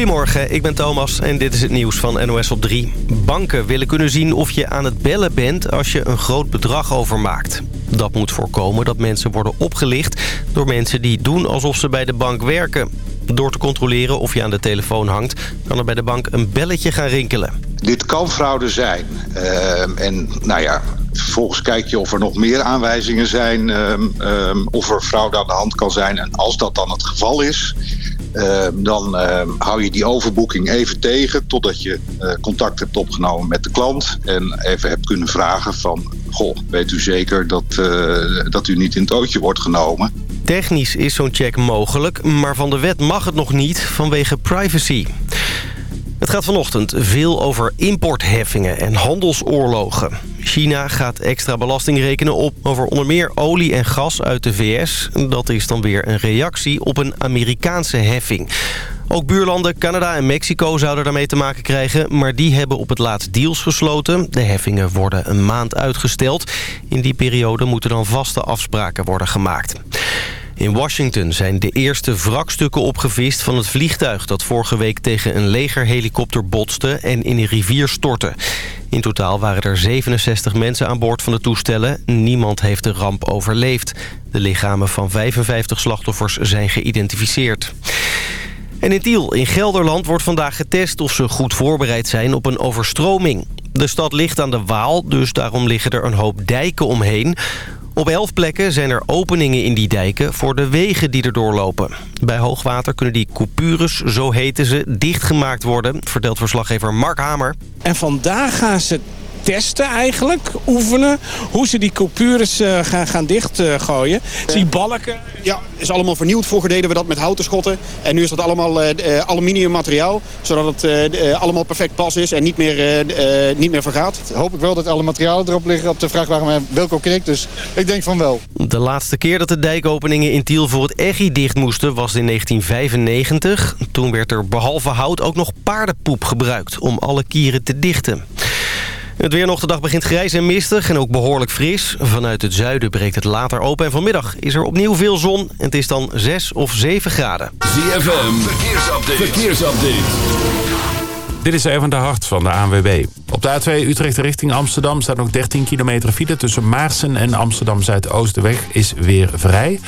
Goedemorgen, ik ben Thomas en dit is het nieuws van NOS op 3. Banken willen kunnen zien of je aan het bellen bent als je een groot bedrag overmaakt. Dat moet voorkomen dat mensen worden opgelicht door mensen die doen alsof ze bij de bank werken. Door te controleren of je aan de telefoon hangt, kan er bij de bank een belletje gaan rinkelen. Dit kan fraude zijn. Ehm, en nou ja, vervolgens kijk je of er nog meer aanwijzingen zijn... Ehm, ehm, of er fraude aan de hand kan zijn. En als dat dan het geval is... dan hou je die overboeking even tegen totdat je uh, contact hebt opgenomen met de klant en even hebt kunnen vragen van, goh, weet u zeker dat, uh, dat u niet in het ootje wordt genomen? Technisch is zo'n check mogelijk, maar van de wet mag het nog niet vanwege privacy. Het gaat vanochtend veel over importheffingen en handelsoorlogen. China gaat extra belasting rekenen op over onder meer olie en gas uit de VS. Dat is dan weer een reactie op een Amerikaanse heffing. Ook buurlanden Canada en Mexico zouden daarmee te maken krijgen... maar die hebben op het laatst deals gesloten. De heffingen worden een maand uitgesteld. In die periode moeten dan vaste afspraken worden gemaakt. In Washington zijn de eerste wrakstukken opgevist van het vliegtuig... dat vorige week tegen een legerhelikopter botste en in een rivier stortte. In totaal waren er 67 mensen aan boord van de toestellen. Niemand heeft de ramp overleefd. De lichamen van 55 slachtoffers zijn geïdentificeerd. En in Tiel in Gelderland wordt vandaag getest of ze goed voorbereid zijn op een overstroming. De stad ligt aan de Waal, dus daarom liggen er een hoop dijken omheen. Op elf plekken zijn er openingen in die dijken voor de wegen die er doorlopen. Bij hoogwater kunnen die coupures, zo heten ze, dichtgemaakt worden, vertelt verslaggever Mark Hamer. En vandaag gaan ze testen eigenlijk, oefenen, hoe ze die coupures uh, gaan, gaan dichtgooien. Uh, die balken. Ja, is allemaal vernieuwd. Vroeger deden we dat met houten schotten. En nu is dat allemaal uh, aluminium materiaal, zodat het allemaal perfect pas is en niet meer, niet meer vergaat. Hoop ik wel dat alle materialen erop liggen op de vrachtwagen welke ook ik. Dus ik denk van wel. De laatste keer dat de dijkopeningen in Tiel voor het EGI dicht moesten was in 1995. Toen werd er behalve hout ook nog paardenpoep gebruikt om alle kieren te dichten. Het weer nog de dag begint grijs en mistig en ook behoorlijk fris. Vanuit het zuiden breekt het later open en vanmiddag is er opnieuw veel zon. En het is dan 6 of 7 graden. ZFM, verkeersupdate. verkeersupdate. Dit is even de hart van de ANWB. Op de A2 Utrecht richting Amsterdam staat nog 13 kilometer file... tussen Maarsen en Amsterdam Zuidoost. De weg is weer vrij.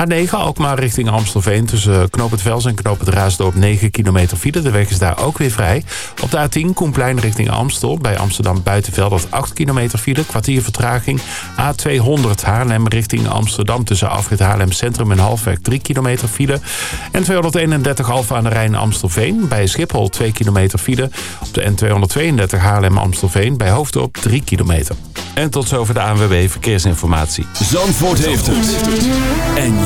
A9 ook maar richting Amstelveen tussen Knoop het Vels en Knoop het Raasdorp 9 kilometer file. De weg is daar ook weer vrij. Op de A10 Koenplein richting Amstel bij Amsterdam Buitenveld 8 kilometer file. Kwartier vertraging. A200 Haarlem richting Amsterdam tussen Afrit Haarlem Centrum en Halfweg 3 kilometer file. En 231 Alfa aan de Rijn Amstelveen bij Schiphol 2 kilometer file. Op de N232 Haarlem Amstelveen bij Hoofddorp 3 kilometer. En tot zover de ANWB Verkeersinformatie. Zandvoort heeft het. En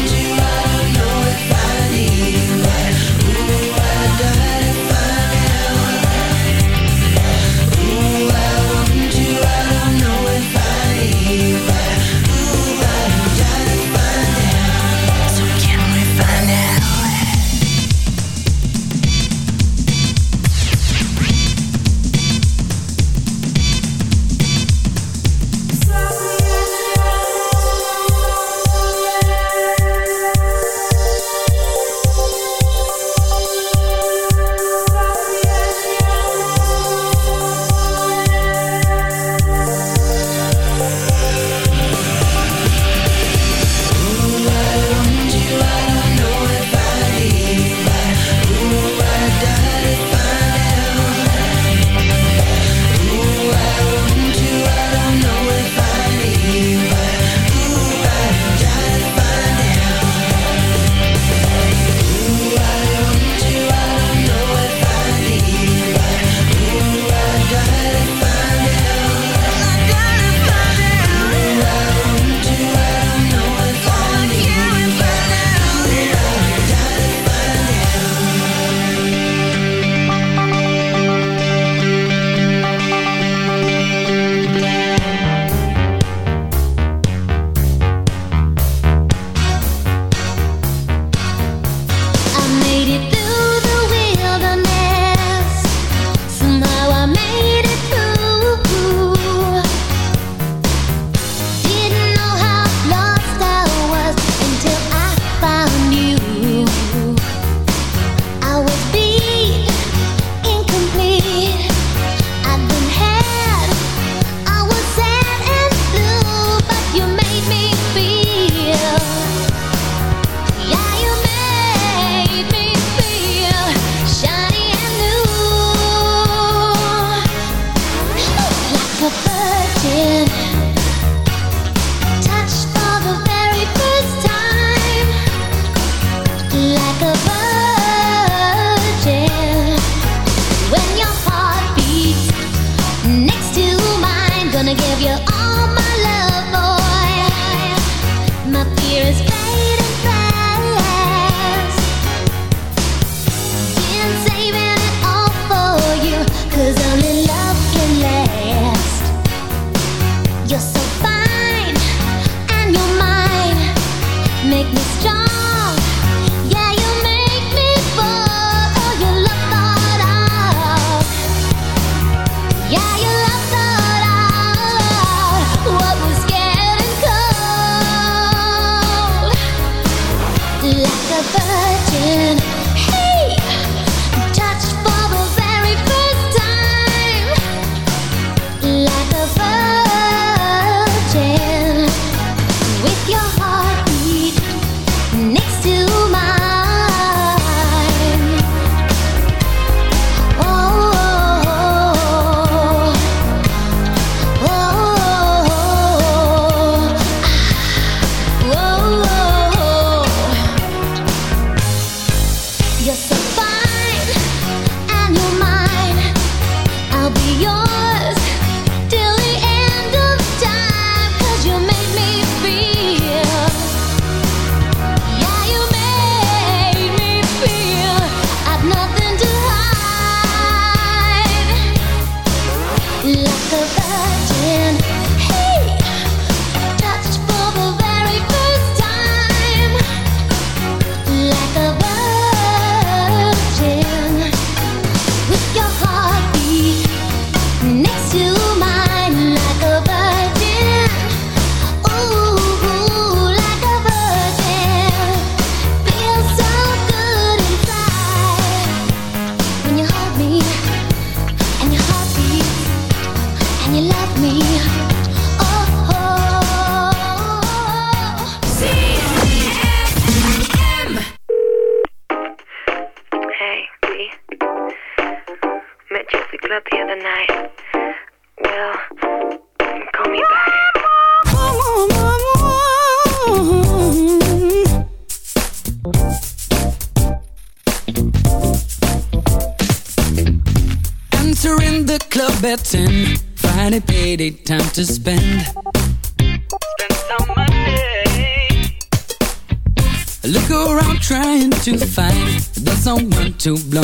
too blunt.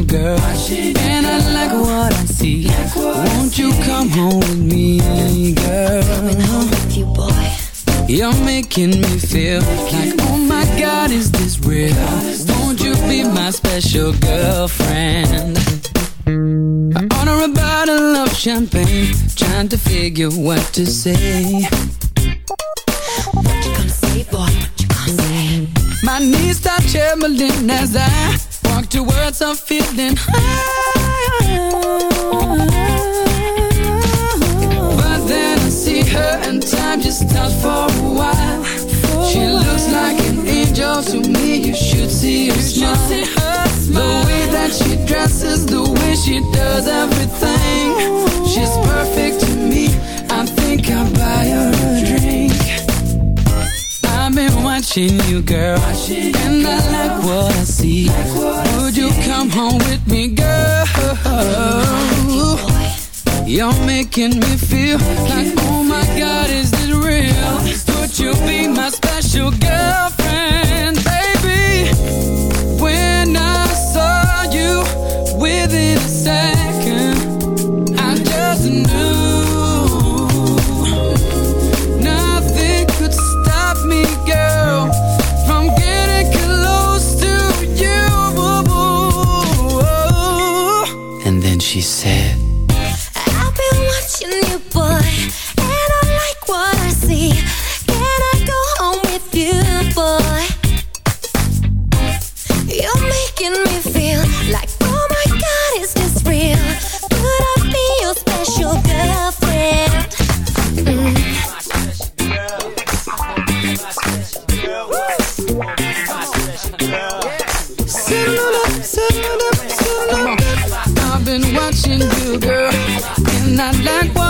Watching girl, and I like what I see. Won't you come home with me, girl? Coming home with you, boy. You're making me feel like, oh my God, is this real? Won't you be my special girlfriend? I order a bottle of champagne, trying to figure what to say. What you gonna say, boy? What you gonna say? My knees start trembling as I walk towards a feeling high. But then I see her and time just stops for a while. She looks like an angel to me. You should see her smile. The way that she dresses, the way she does everything. She's perfect to me. I think I'll buy her a drink. Been watching you, girl, watching and I like what I see. Would you come home with me, girl? You're making me feel like, oh my God, is this real? Would you be my special girlfriend, not like what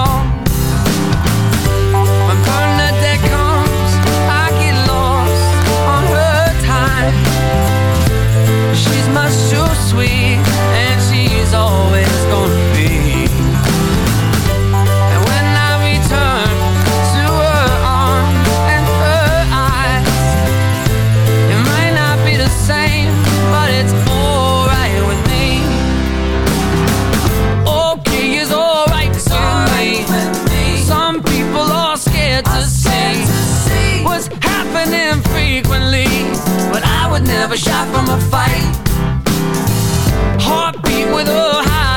from a fight. Heartbeat with a high.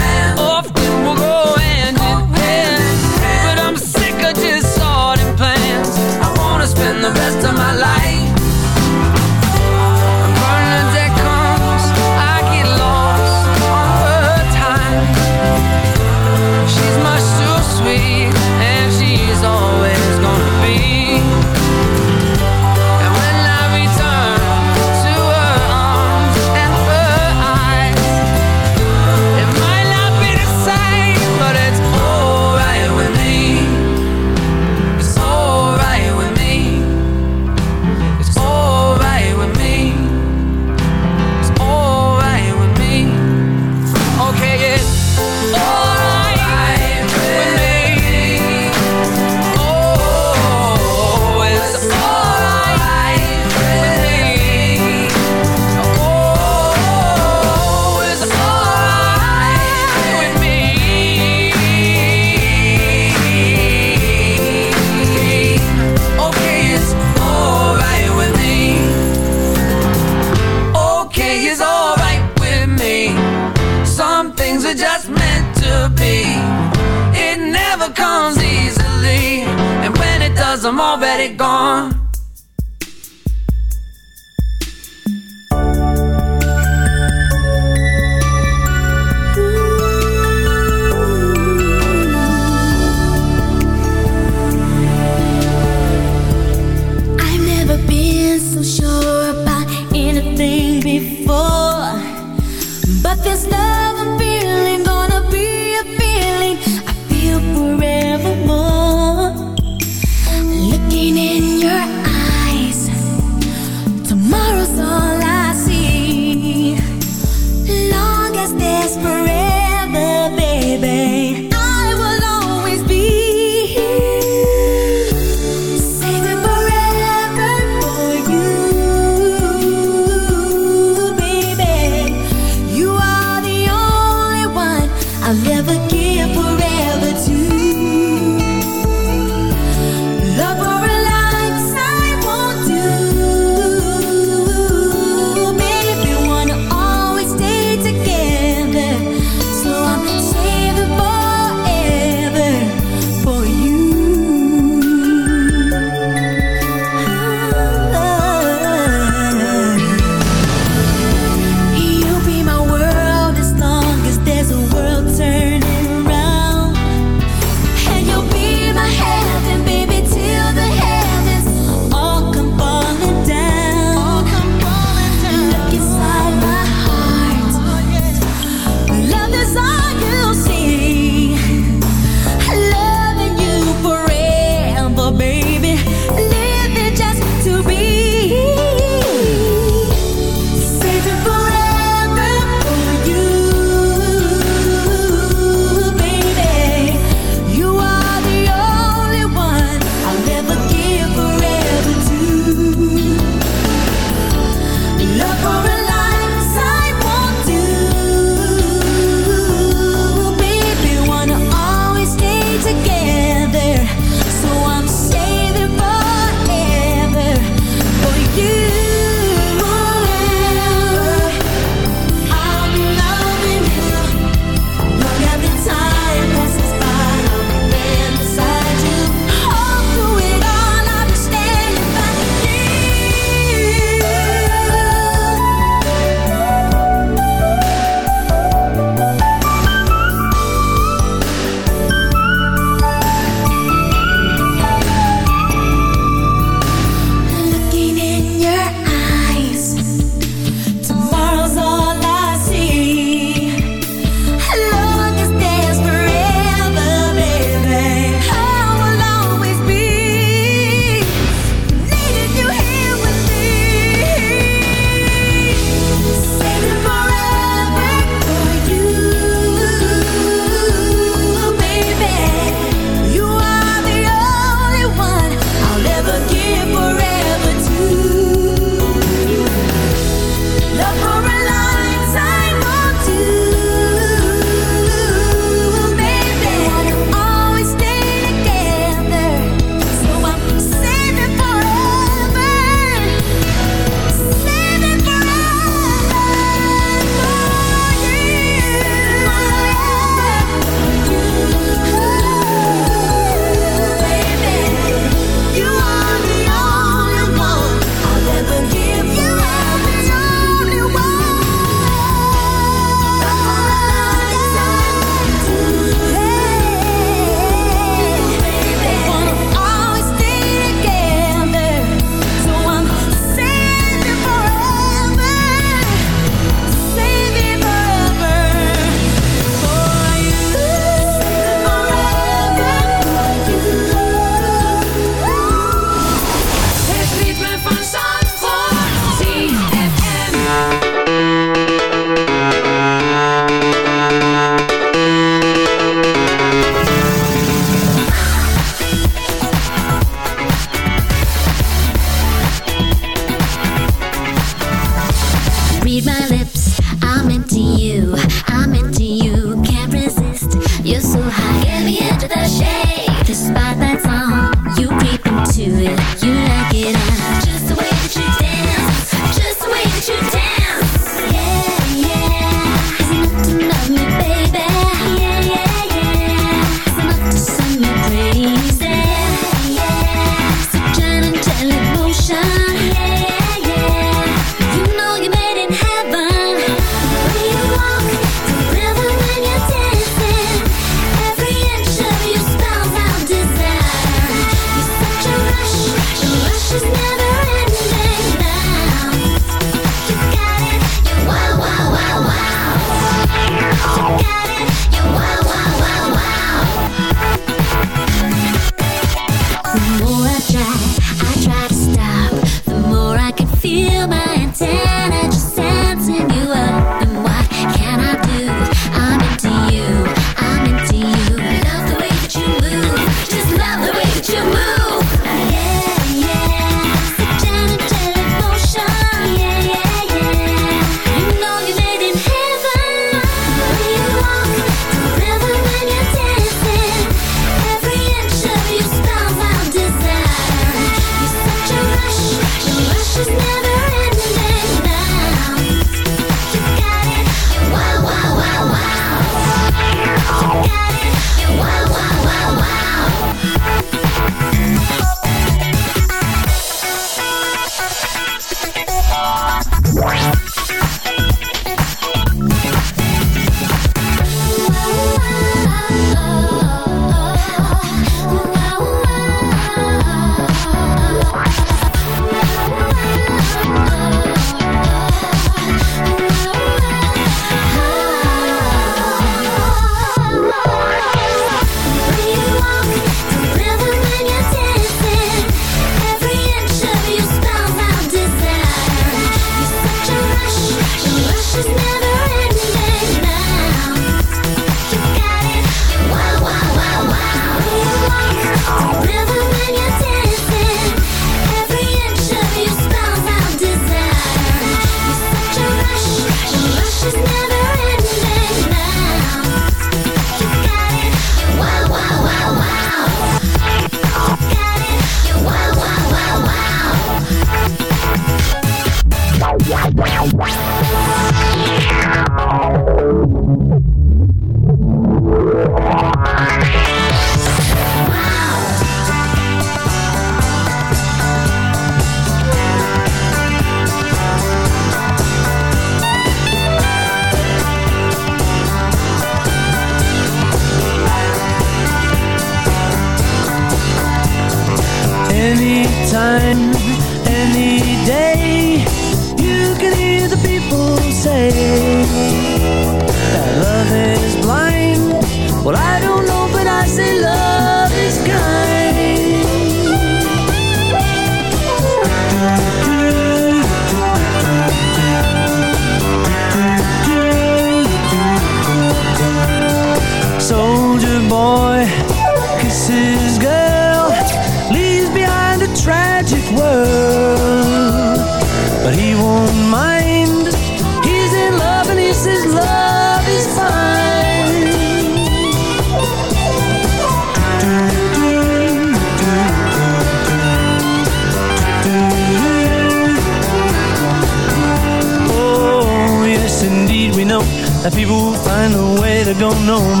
know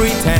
pretend.